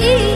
You.